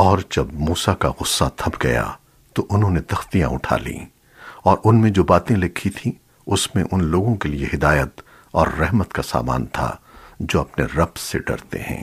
اور جب موسیٰ کا غصہ تھپ گیا تو انہوں نے تختیاں اٹھا لیں اور ان میں جو باتیں لکھی تھیں، اس میں ان لوگوں کے لیے ہدایت اور رحمت کا سامان تھا جو اپنے رب سے ڈرتے ہیں۔